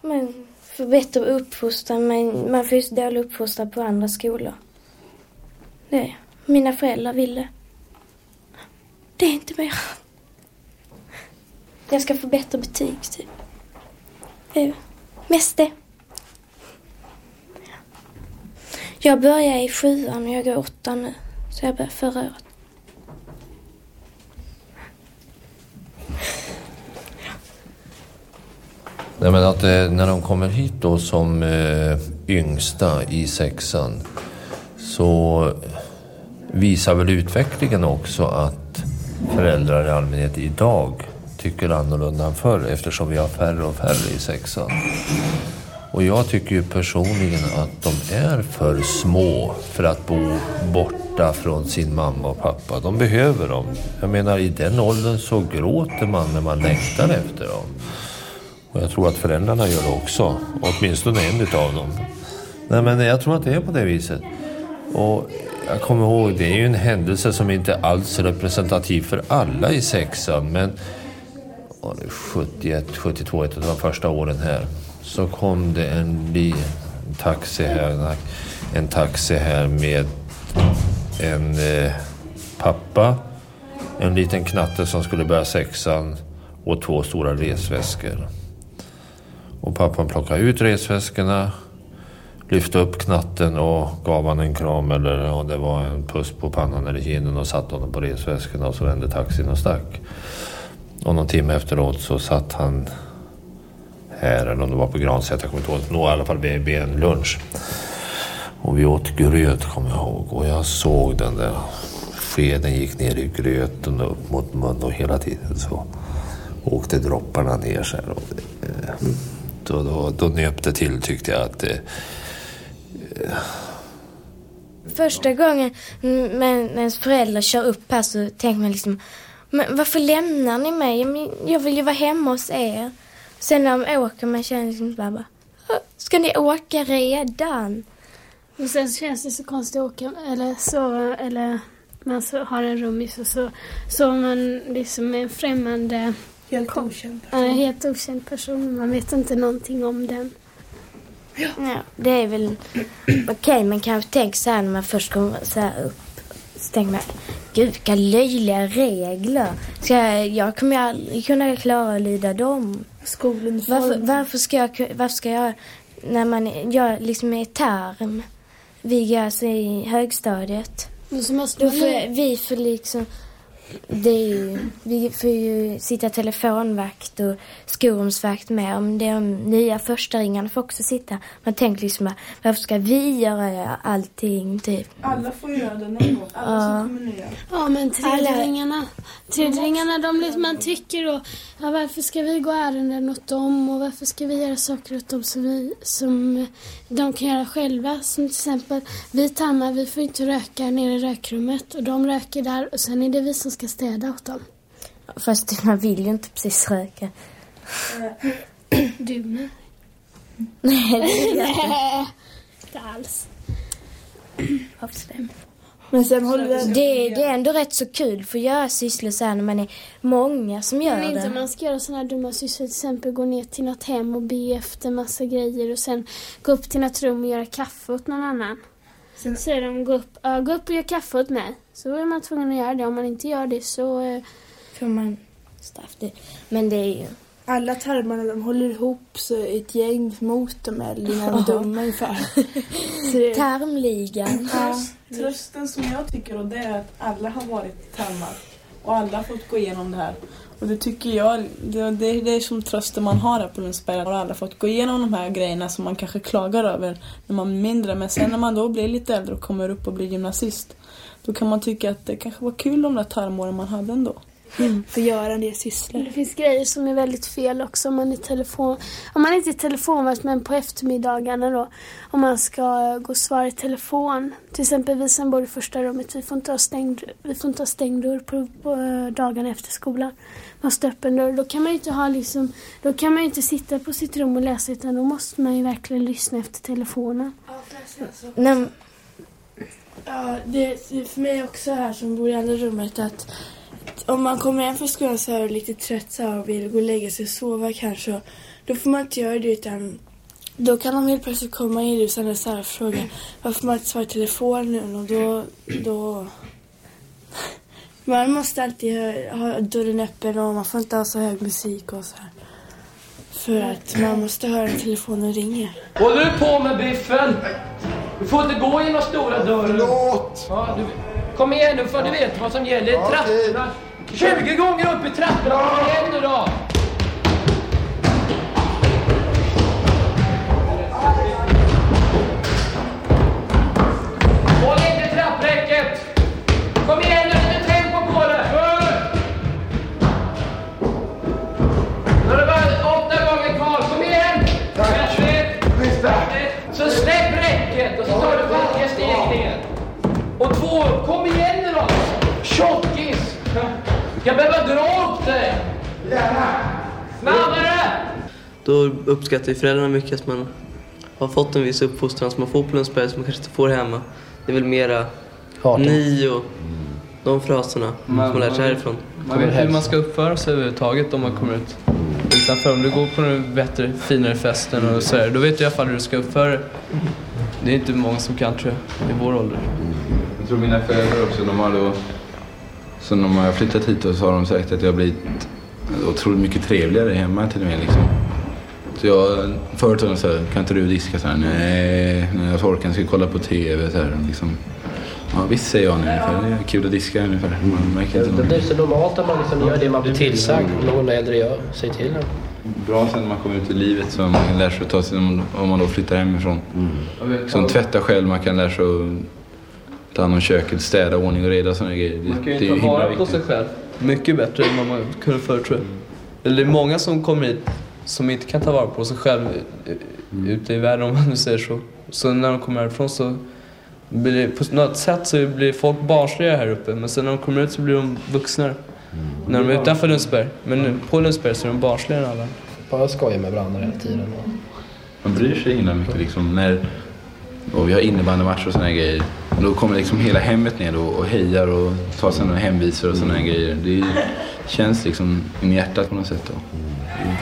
Men får bättre uppfostran men man får ju så dålig uppfostran på andra skolor. Det, är mina föräldrar ville. Det är inte mer. Jag ska få bättre betyg typ. Det är mest det. Jag började i sjuan och jag går åttan nu. Så jag började förra året. Nej, men att, eh, när de kommer hit då som eh, yngsta i sexan så visar väl utvecklingen också att föräldrar i allmänhet idag tycker annorlunda än förr eftersom vi har färre och färre i sexan. Och jag tycker ju personligen att de är för små för att bo borta från sin mamma och pappa. De behöver dem. Jag menar i den åldern så gråter man när man längtar efter dem. Och jag tror att föräldrarna gör det också. Åtminstone en utav dem. Nej men jag tror att det är på det viset. Och jag kommer ihåg, det är ju en händelse som inte alls är representativ för alla i sexan. Men var det 71, 72, ett av de första åren här. Så kom det en, en taxi här, en taxi här med en eh, pappa, en liten knatte som skulle börja sexan och två stora resväskor. Och pappan plockade ut resväskorna, lyfte upp knatten och gav han en kram eller ja, det var en puss på pannan eller kinden och satte honom på resväskorna och så vände taxin och stack. Och någon timme efteråt så satt han här, eller om det var på Gransäter, jag kommer inte ihåg. Nå, i alla fall vid, en lunch. Och vi åt gröt kommer jag ihåg. Och jag såg den där skeden gick ner i gröten och upp mot munnen och hela tiden så åkte dropparna ner så här. Och, eh, då, då, då nöp det till tyckte jag att eh, Första gången med när ens föräldrar kör upp här så tänker man liksom men varför lämnar ni mig? Men Jag vill ju vara hemma hos er. Sen när de åker man känner liksom bara, bara "Åh, Ska ni åka redan? Och sen så känns det så konstigt att åka, eller så, eller man har en rummis och så sover man liksom med en främmande... Helt okänd person. Ja, helt okänd person. Man vet inte någonting om den. Ja, det är väl okej men kanske tänk så här när man först kommer så här upp. Så tänker man, gud vilka löjliga regler. Ska jag, jag kommer ju aldrig kunna klara att lyda dem. Skoluniform. Varför, varför ska jag, varför ska jag, när man, jag liksom i term, vi alltså i högstadiet. så måste Då får, vi får liksom, det är ju, vi får ju sitta telefonvakt och skolrumsvakt med. Om det är de nya första ringarna får också sitta. Man tänker liksom varför ska vi göra allting typ? Alla får göra det någon gång. Alla Ja. som kommer nya. Ja men tredjeringarna, tredjeringarna de liksom, man tycker då, ja, varför ska vi gå ärenden åt dem och varför ska vi göra saker åt dem som, vi, som de kan göra själva. Som till exempel, vi tammar, vi får inte röka nere i rökrummet och de röker där och sen är det vi som ska städa åt dem. Fast man vill ju inte precis röka. Du med? Nej, det vill jag inte. Inte alls. Hoppas det. Men sen håller det... Det, det är ändå rätt så kul för att göra sysslor så här när man är många som gör Men inte det. om man ska göra sådana här dumma sysslor, till exempel gå ner till något hem och be efter massa grejer och sen gå upp till något rum och göra kaffe åt någon annan. Sen säger de gå upp, ja, gå upp och gör kaffe åt mig. Så är man tvungen att göra det. Om man inte gör det så... eh, Får man straff det. Men det är ju... Alla tarmarna de håller ihop så ett gäng mot dem eller de Ja. dumma ungefär. Så det- Tarmligan. Ja. Trösten som jag tycker och det är att alla har varit tarmar och alla har fått gå igenom det här. Och det tycker jag, det, det, det är som trösten man har här på Lundsberg. Att alla fått gå igenom de här grejerna som man kanske klagar över när man är mindre. Men sen när man då blir lite äldre och kommer upp och blir gymnasist. Då kan man tycka att det kanske var kul de där tarmåren man hade ändå. Mm. För göra en del sysslor. Det finns grejer som är väldigt fel också om man är telefon... Om man inte är telefonvakt men på eftermiddagarna då. Om man ska gå och svara i telefon. Till exempel vi som bor i första rummet, vi får inte ha stängd, vi får inte ha stängd dörr på, på eh, dagarna efter skolan. Man måste ha öppen dörr. Då kan man ju inte ha liksom... Då kan man ju inte sitta på sitt rum och läsa utan då måste man ju verkligen lyssna efter telefonen. Nej, Ja, det är för mig också här som bor i andra rummet att om man kommer hem från skolan så är man lite trött så här och vill gå och lägga sig och sova kanske. Då får man inte göra det utan då kan de helt plötsligt komma in i huset och så här fråga varför man inte svarar i telefon och då, då... Man måste alltid ha, ha dörren öppen och man får inte ha så hög musik och så här. För att man måste höra när telefonen ringer. Håller du på med biffen? Du får inte gå genom stora dörren. Förlåt! Ja, du, kom igen nu för du vet vad som gäller. Trapporna. 20 gånger upp i trapporna. Kom igen nu då! Kom igen nu då! Tjockis! Jag behöver dra upp dig! Snabbare! Då uppskattar ju föräldrarna mycket att man har fått en viss uppfostran som man får på Lundsberg som man kanske inte får hemma. Det är väl mera ni och de fraserna som man lär sig härifrån. Man vet hur man ska uppföra sig överhuvudtaget om man kommer ut utanför. Om du går på en bättre, finare festen och sådär, då vet du i alla fall hur du ska uppföra dig. Det är inte många som kan tror jag, i vår ålder. Tror mina föräldrar också, de har då... Så när de har flyttat hit och så har de sagt att jag har blivit otroligt mycket trevligare hemma till och med liksom. Så jag, förut var de så här, kan inte du diska? Så här, Nej, när jag orkar ska kolla på TV. Så här, liksom. Ja, visst säger jag nu ungefär. Det är kul att diska ungefär. Man märker inte Det blir så normalt att man liksom gör det man blir tillsagd. Någon äldre gör, säg till en. Bra sen när man kommer ut i livet så man kan lära sig att ta sig, om man då flyttar hemifrån. Som tvättar själv, man kan lära sig att ta hand om köket, städa, ordning och reda och sådana grejer. Det, Man kan det är ju ta himla vara på sig själv mycket bättre än vad man kunde förr tror jag. Eller det är många som kommer hit som inte kan ta vara på sig själv eh, ute i världen om man nu säger så. Så när de kommer härifrån så blir det, på något sätt så blir folk barnsligare här uppe men sen när de kommer ut så blir de vuxnare. När de är utanför Lundsberg. Men nu, på Lundsberg så är de barnsligare än alla. Bara skoja med varandra hela tiden. Man bryr sig himla mycket liksom när och vi har innebandymatcher och sådana grejer. Då kommer liksom hela hemmet ner och, och hejar och tar sådana hemvisor och sådana grejer. Det känns liksom i hjärtat på något sätt. Då. Mm.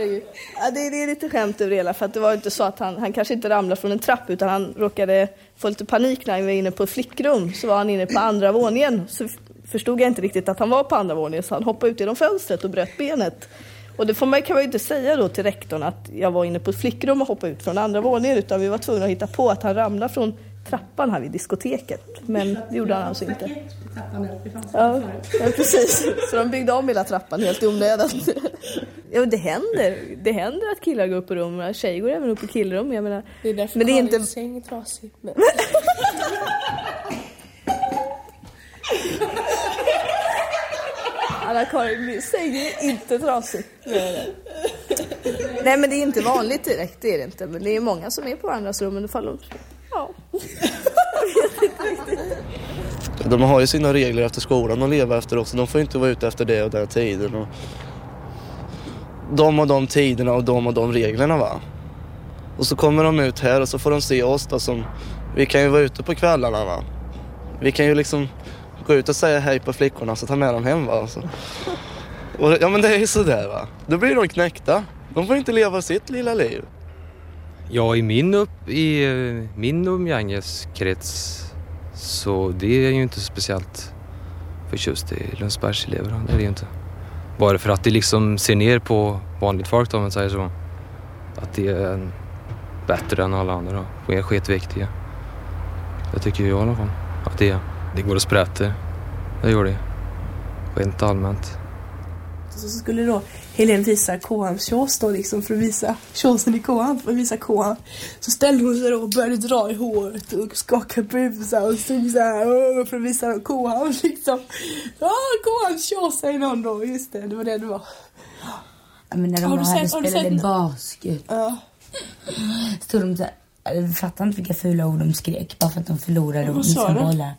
Ja. Ja, det, det är lite skämt över det hela, för att det var inte så att han, han kanske inte ramlade från en trapp utan han råkade få lite panik när han var inne på ett flickrum. Så var han inne på andra våningen. Så förstod jag inte riktigt att han var på andra våningen så han hoppade ut genom fönstret och bröt benet. Och det får man, kan man ju inte säga då till rektorn att jag var inne på ett flickrum och hoppade ut från andra våningen utan vi var tvungna att hitta på att han ramlade från trappan här vid diskoteket. Men det gjorde han alltså inte. Ja, ja, precis. Så de byggde om hela trappan helt i onödan. Ja, men det händer. Det händer att killar går upp på rum. Tjejer går även upp på killrum. Jag menar. Det är därför men det är inte... Säng är trasig. Men... Anna-Karin, min säng är inte trasig. Nej men det är inte vanligt direkt, det är det inte. Men det är många som är på varandras rum under fall de... Ja. De har ju sina regler efter skolan att leva efter också. De får inte vara ute efter det och den tiden. Och de och de tiderna och de och de reglerna va. Och så kommer de ut här och så får de se oss då som, vi kan ju vara ute på kvällarna va. Vi kan ju liksom gå ut och säga hej på flickorna så ta med dem hem va. Så. Och, ja men det är ju sådär va. Då blir de knäckta. De får inte leva sitt lilla liv. Ja, i min, upp, i eh, min umgängeskrets så det är jag ju inte speciellt förtjust i Lundsbergselever. Det är det ju inte. Bara för att det liksom ser ner på vanligt folk då, om man säger så. Att det är bättre än alla andra och är skitviktiga. Det tycker jag i alla fall att det är. Det går att sprätta. Det gör det. Rent allmänt. Så skulle då Helene visa K-Hams kiosk då liksom för att visa kiosken i K-Ham för att visa K-Ham. Så ställde hon sig då och började dra i håret och skaka på huvudet och stod så här för att visa K-Ham liksom. Ja, K-Hams kiosk säger någon då. Just det, det var det det var. Ja, men när de Har du sett- har du spelade sett- basket. Ja. Stod de så här, jag fattar inte vilka fula ord de skrek bara för att de förlorade och sa missade du? bollar.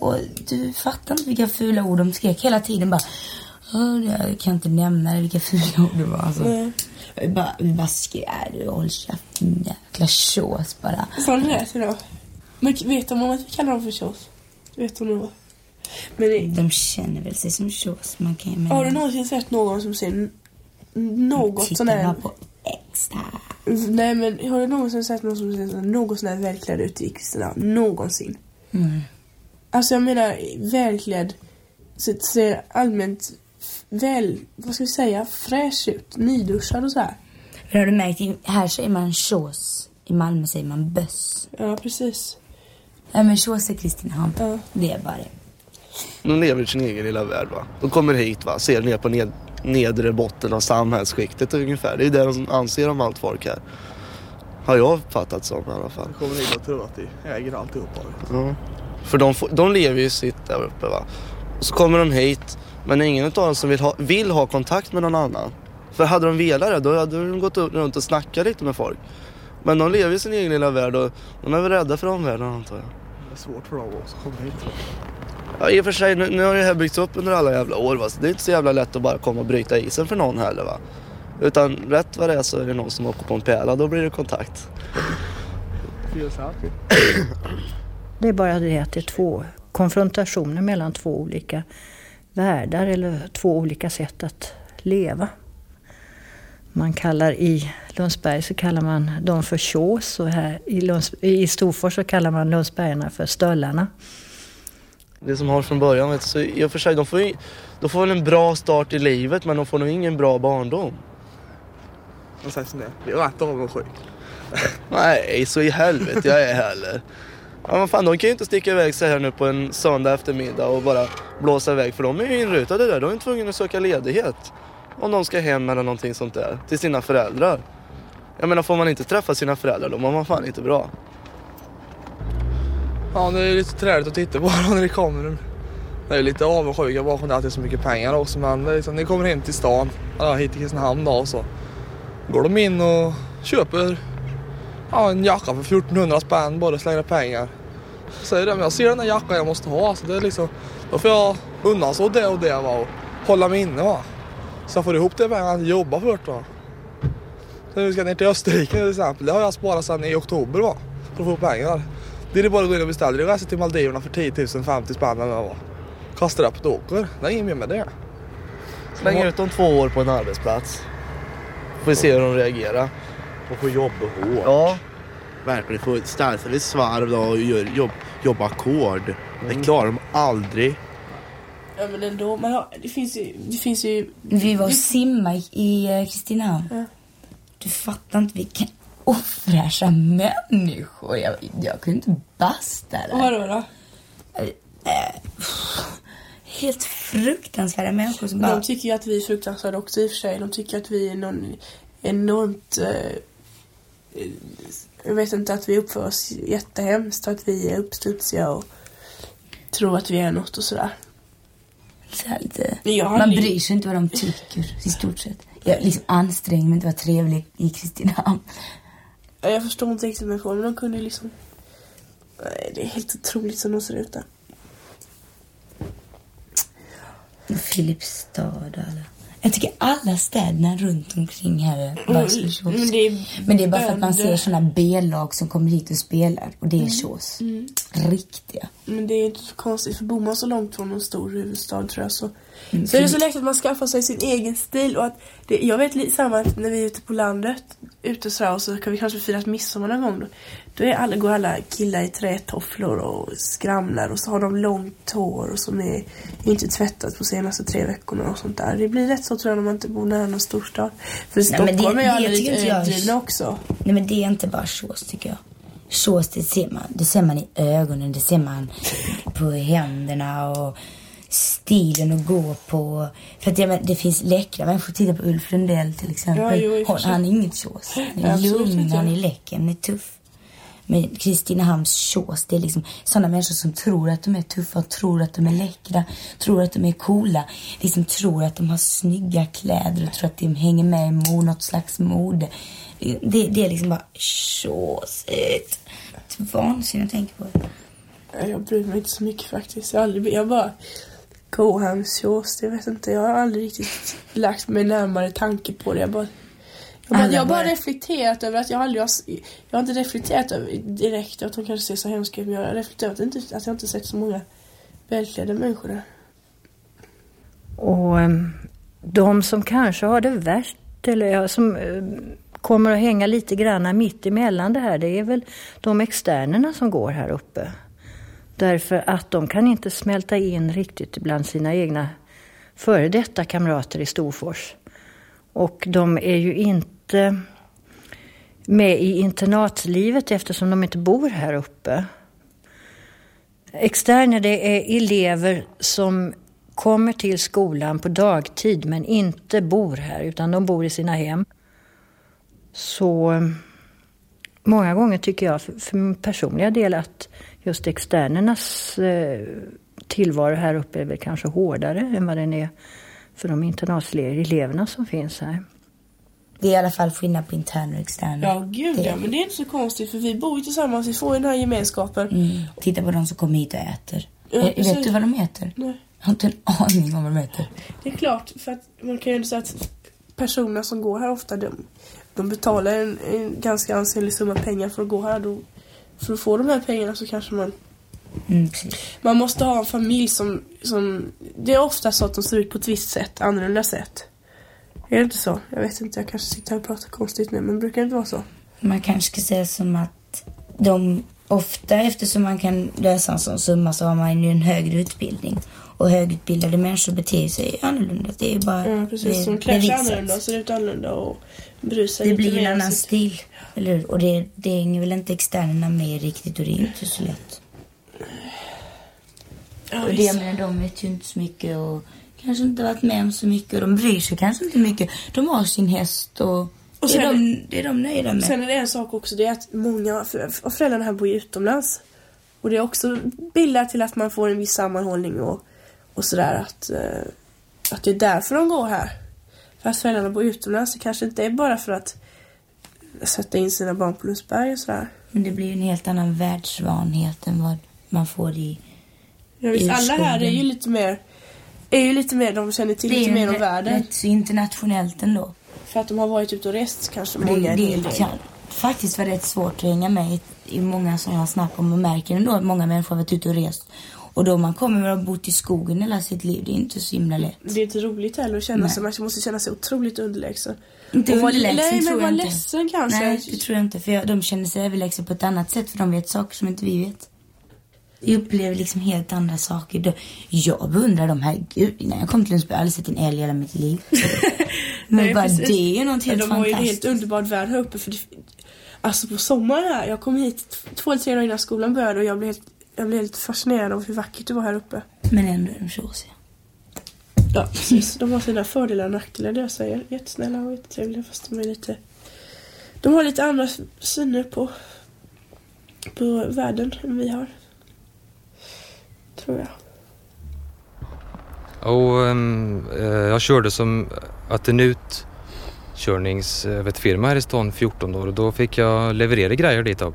Jo, du fattar inte vilka fula ord de skrek hela tiden bara. "Åh, Jag kan inte nämna det, vilka fula ord det var. Alltså. Nej. Vi bara, vi bara "Äh, du håll käften jäkla tjås bara. Sa du det till? Men vet de om att vi kallar dem för kiosk? Vet de nog? Men det, De känner väl sig som tjås. Man kan ju mena. har du någonsin sett någon som ser något Titta sån här... på extra. Nej men har du någonsin sett någon som ser något sån här välklädd ut i Kristinehamn? Någonsin? Mm. Alltså jag menar välklädd. Så ser allmänt väl, vad ska vi säga, fräsch ut. Nyduschad och så här. Men har du märkt, i- här säger man tjås. I Malmö säger man böss. Ja, precis. Ja men tjås är Kristinehamn. Det är bara det. De lever i sin egen lilla värld va. De kommer hit va, ser ner på ned, nedre botten av samhällsskiktet ungefär. Det är det de anser om allt folk här. Har jag uppfattat som i alla fall. Kommer hit och tror att de äger alltihopa. Ja. För de, får- de lever ju sitt där uppe va. Och så kommer de hit, men det är ingen av dem som vill ha, vill ha kontakt med någon annan. För hade de velat det, då hade de gått runt och snackat lite med folk. Men de lever i sin egen lilla värld och de är väl rädda för omvärlden antar jag. Det är svårt för dem också att komma hit. Ja, i och för sig, nu, nu har det här byggts upp under alla jävla år va? så det är inte så jävla lätt att bara komma och bryta isen för någon heller va. Utan rätt vad det är så är det någon som åker på en pärla, då blir det kontakt. Det är bara det att det är två konfrontationer mellan två olika världar eller två olika sätt att leva. Man kallar i Lundsberg så kallar man dem för Tjås och här i, Lunds, i Storfors så kallar man Lundsbergarna för Stöllarna. Det som har från början, vet du, så i och för sig, de får, ju, de får väl en bra start i livet men de får nog ingen bra barndom. Vad sägs om det? Det är rätt avundsjuk. Nej, så i helvete jag är heller. Ja, men fan, de kan ju inte sticka iväg så här nu på en söndag eftermiddag och bara blåsa iväg för de är ju inrutade där. De är tvungna att söka ledighet. Om de ska hem eller någonting sånt där. Till sina föräldrar. Jag menar, får man inte träffa sina föräldrar då mår man fan inte bra. Ja, det är lite träligt att titta på när det kommer. Det är lite avundsjuka bakom det att det är så mycket pengar också. Men det liksom, ni kommer hem till stan, ja, hit till Kristinehamn då och så går de in och köper ja, en jacka för 1400 spänn, bara slänga pengar. Så säger men jag ser den här jackan jag måste ha. Så det är liksom, då får jag unna så det och det va, och hålla mig inne. Va. Så jag får ihop det pengarna att jobba för det. Va. Så nu ska jag ner till Österrike till exempel. Det har jag sparat sedan i oktober va, för att få pengar. Det är bara att gå in och beställa. Det reser till Maldiverna för 10 050 spänn eller vad. Kastar upp och åker. Det är inget mer med det. Slänger ut dem två år på en arbetsplats. Får vi se hur de reagerar. Och får jobba hårt. Ja. Verkligen få ställa sig vid svarv då och gör, jobb, jobba ackord. Det klarar de aldrig. Ja men ändå, man har, det finns ju, det finns ju... Vi var och simmade i eh, Kristinehamn. Ja. Du fattar inte vilken ofräscha människor. Jag, jag kunde inte basta där. Vadå då? Eh, Helt fruktansvärda människor som bara... De tycker ju att vi är fruktansvärda också i och för sig. De tycker att vi är någon enormt... Eh, jag vet inte, att vi uppför oss jättehemskt och att vi är uppstudsiga och tror att vi är något och sådär. Så här lite... Man bryr sig inte vad de tycker i stort sett. Jag liksom ansträngde mig inte att vara trevlig i Kristinehamn. Ja, Jag förstår inte riktigt människor, men de kunde liksom... Det är helt otroligt som de ser ut där. Filipstad alla. Jag tycker alla städerna runt omkring här är bara tjås. men det är Men det är bara för att man ser såna B-lag som kommer hit och spelar och det är Mm. Mm. Riktiga. Men det är inte så konstigt, för bor man så långt från en stor huvudstad tror jag så... Mm, Så är det så lätt att man skaffar sig sin egen stil och att det, Jag vet samma när vi är ute på landet, ute så här, och så kan vi kanske fira ett midsommar någon gång då. Då är alla, går alla killar i trätofflor och skramlar och så har de långt hår och som är inte tvättat på senaste tre veckorna och sånt där. Det blir rätt så tror jag när man inte bor nära någon storstad. För Nej, men Stockholm är ju alla lite överdrivna också. Nej men det är inte bara tjås tycker jag. Tjås det ser man. Det ser man i ögonen, det ser man på händerna och stilen att gå på. För att jag men, det finns läckra människor. Titta på Ulf Lundell till exempel. Ja, jo, och han, är inget tjås. Han är lugn, han är läcker, han är tuff. Men Kristinehamns tjås, det är liksom sådana människor som tror att de är tuffa, tror att de är läckra, tror att de är coola. Liksom tror att de har snygga kläder och tror att de hänger med i mo- något slags mode. Det, det är liksom bara tjåsigt. Vansinne att tänka på. Jag bryr mig inte så mycket faktiskt. Jag, aldrig, jag bara... Kohamnsås, jag vet inte. Jag har aldrig riktigt lagt mig närmare tanke på det. Jag bara... Jag, bara, Alla jag har bara reflekterat över att jag aldrig har... Jag har inte reflekterat över direkt att de kanske ser så hemska ut. Men jag har reflekterat inte, att jag inte sett så många välklädda människor där. Och em, de som kanske har det värst, eller som em, kommer att hänga lite grann mitt emellan det här, det är väl de externerna som går här uppe. Därför att de kan inte smälta in riktigt bland sina egna före detta kamrater i Storfors. Och de är ju inte med i internatlivet eftersom de inte bor här uppe. Externer det är elever som kommer till skolan på dagtid men inte bor här utan de bor i sina hem. Så många gånger tycker jag för, för min personliga del att just externernas eh, tillvaro här uppe är väl kanske hårdare än vad den är för de internatseleverna som finns här. Det är i alla fall skillnad på interner och externer. Ja, gud Det- ja. Men det är inte så konstigt för vi bor ju tillsammans. Vi får ju den här gemenskapen. Mm. Titta på de som kommer hit och äter. Ja, precis. vet du vad de äter? Nej. Jag har inte en aning om vad de äter. Det är klart, för att man kan ju säga att personerna som går här ofta, de, de betalar en, en ganska ansenlig summa pengar för att gå här. Då, för att få de här pengarna så kanske man... Mm. Man måste ha en familj som, som... Det är ofta så att de ser ut på ett visst sätt, annorlunda sätt. Är det inte så? Jag vet inte, jag kanske sitter här och pratar konstigt nu, men brukar det inte vara så? Man kanske ska säga som att de ofta, eftersom man kan lösa en sån summa, så har man ju en högre utbildning. Och högutbildade människor beter sig annorlunda. Det är bara Ja, precis. det- De klär sig annorlunda och ser ut annorlunda och sig Det blir en annan stil. Eller hur? Och det, det hänger väl inte externerna med riktigt och det är inte så lätt. Ja, och det jag menar, de vet ju inte så mycket och kanske inte varit med om så mycket och de bryr sig kanske inte mycket. De har sin häst och, Och det, sen- är de, det är de nöjda med. Sen är det en sak också, det är att många av föräldrarna här bor ju utomlands. Och det är också bildar till att man får en viss sammanhållning och, och sådär att, eh, att det är därför de går här. För att föräldrarna bor utomlands, det kanske inte är bara för att sätta in sina barn på Lundsberg och sådär. Men det blir ju en helt annan världsvanhet än vad man får i Ja, visst, alla här är ju lite mer, är ju lite mer, de känner till Det är lite mer om världen. rätt så internationellt ändå. För att de har varit ute och rest kanske Det, många det del. kan faktiskt vara rätt svårt att hänga med i, i många sådana snack om och märker ändå att många människor har varit ute och rest. Och då man kommer och har bott i skogen hela sitt liv, det är inte så himla lätt. Det är inte roligt heller att känna Nej. sig, man måste känna sig otroligt underlägsen. Inte Och underlägsen Nej, tror jag inte. ledsen kanske. Nej, det tror jag inte. För jag, de känner sig överlägsna på ett annat sätt för de vet saker som inte vi vet. Vi upplever liksom helt andra saker. Jag beundrar dem här. Gud, innan jag kom till Lundsberg har jag sett en älg hela mitt liv. Men Nej, bara precis. det är ju något helt De har ju en fantastiskt. helt underbar värld här uppe. För det, alltså på sommaren här, jag kom hit två eller tre dagar innan skolan började och jag blev helt, jag blev helt fascinerad av hur vackert det var här uppe. Men ändå är de tjosiga. Ja, precis. De har sina fördelar och nackdelar. Deras är jättesnälla och jättetrevliga fast de är lite... De har lite andra syner på, på världen än vi har. Tror jag. Och ehm, eh, jag körde som attenutkörningsfirma här i stan 14 år och då fick jag leverera grejer dit upp.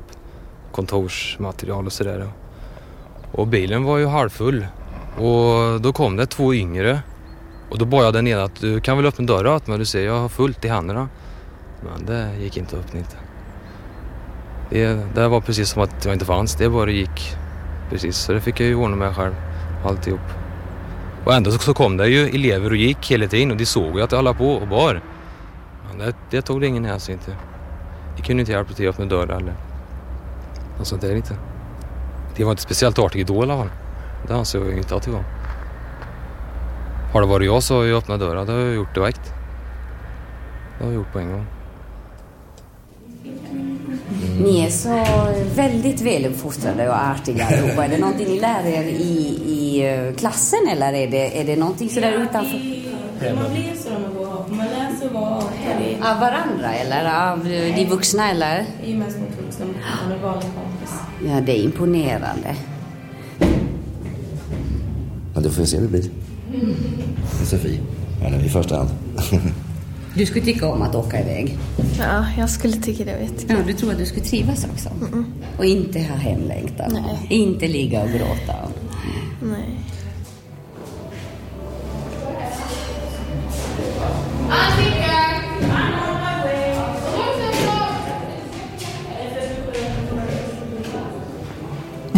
Kontorsmaterial och sådär. Och bilen var ju halvfull. Och då kom det två yngre. Och då bad jag den ena att du kan väl öppna dörren åt mig? Du ser jag har fullt i händerna. Men det gick inte att öppna inte. Det, det var precis som att jag inte fanns. Det bara gick precis. Så det fick jag ju ordna med själv. Alltihop. Och ändå så- kom det ju elever och gick hela tiden och de såg ju att jag höll på och bar. Men det, det tog det ingen hänsyn till. De kunde inte hjälpa till att öppna dörren eller något sånt där inte. Det var inte speciellt artiga då i alla fall. Det anser jag inte att det var. Har det varit jag så har jag öppnat dörrar. Det har jag gjort direkt. Det har jag gjort på en gång. Ni är så väldigt väluppfostrade och artiga allihopa. Är det någonting ni lär er i, i eh, klassen eller är det, är det någonting sådär utanför? Man läser om att gå ihop. Man läser vad artig. Av varandra eller av de vuxna eller? Är mest mot vuxna. Man är vanlig. Ja, det är imponerande. Ja, då får vi se hur det blir. Sofie, eller i första hand. Du skulle tycka om att åka iväg. Ja, jag skulle tycka det var jättekul. Ja, du tror att du skulle trivas också? Och inte ha hemlängtan? Nej. Inte ligga och gråta? Nej.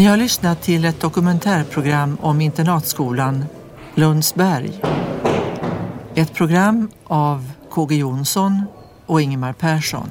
Ni har lyssnat till ett dokumentärprogram om internatskolan Lundsberg. Ett program av KG Jonsson och Ingemar Persson.